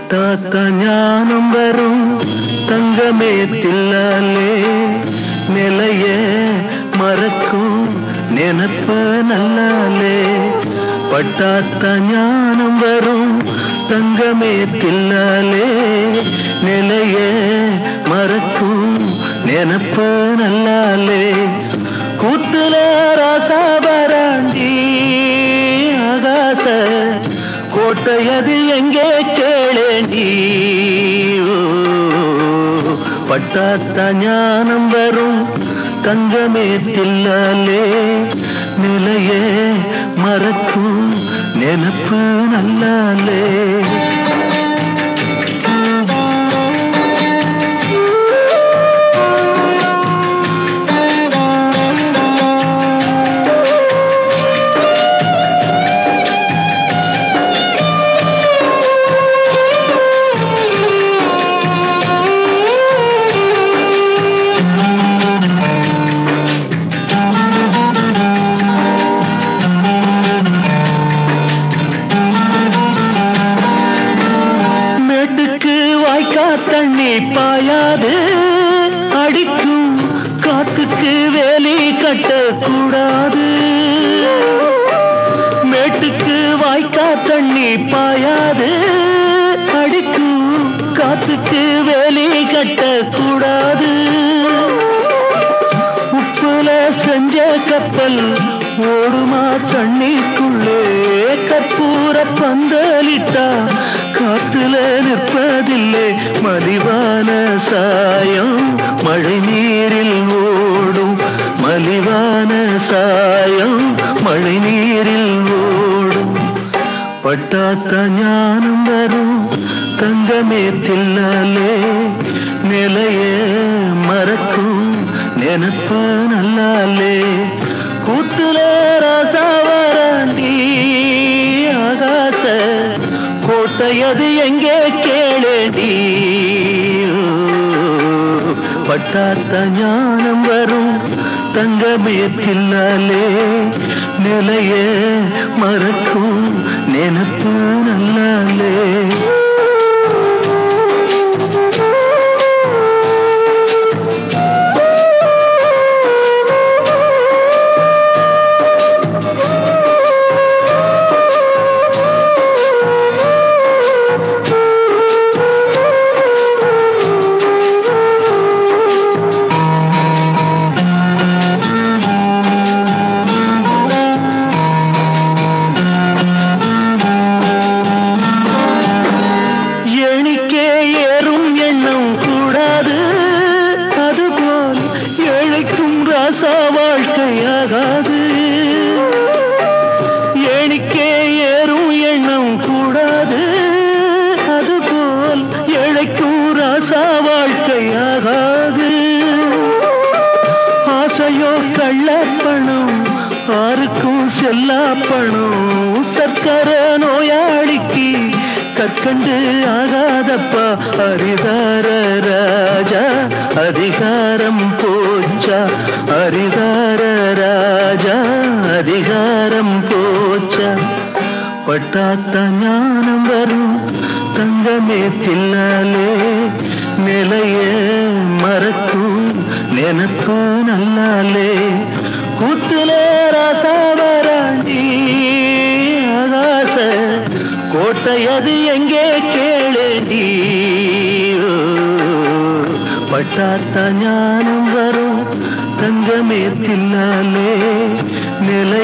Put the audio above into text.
பட்டாத்த ஞானம் வரும். தங்கமே தில்லாலே நிலைய மறக்கும். நினப்ப நல்லாலே பட்டாத்த ஞானம் வரும். தங்கமே தில்லாலே நிலைய மறக்கும். நினப்ப நல்லாலே கூத்துல ராசாபராண்டி ஆகாச கோட்டையது எங்கே கேளேண்டி பட்டாத்த ஞானம் வரும் தங்கமே தில்லாலே நிலையே மறக்கும் நினப்பு நல்லாலே. காத்துக்கு வேலி கட்டக்கூடாது. மேட்டுக்கு வாய்க்கா தண்ணி பாயாது. அடிக்கும் காத்துக்கு வேலி கட்டக்கூடாது. உப்புல செஞ்ச கப்பல் ஓடுமா தண்ணிக்குள்ளே. கற்பூர பந்தலிட்டா காத்துல நிற்பதில்லை. மதிவான சாயம் மழை நீர் மலிவான சாயம் மழை நீரில் ஓடும் பட்டாத்த ஞானம் வரும் தங்கமே தில்லாலே நிலைய பட்டாத்த ஞானம் வரும். தங்கமே தில்லாலே நிலைய மறக்கும். நினப்பு நல்லாலே கள்ளப்பணம் ஆருக்கும் செல்லாப்பணம். சர்க்கர நோயாளிக்கு கற்கண்டு ஆகாதப்பா. அரிதார ராஜா அதிகாரம் போச்சா. அரிதார ராஜா அதிகாரம் போச்சா. பட்டாத்த ஞானம் வரும் தங்கமே தில்லாலே நிலைய மறக்கும். நினப்பு நல்லாலே கூத்துல ராசாவராண்டி ஆகாச கோட்டையது எங்கே கேளேடி? பட்டாத்த ஞானம் வரும் தங்கமே தில்லாலே நிலை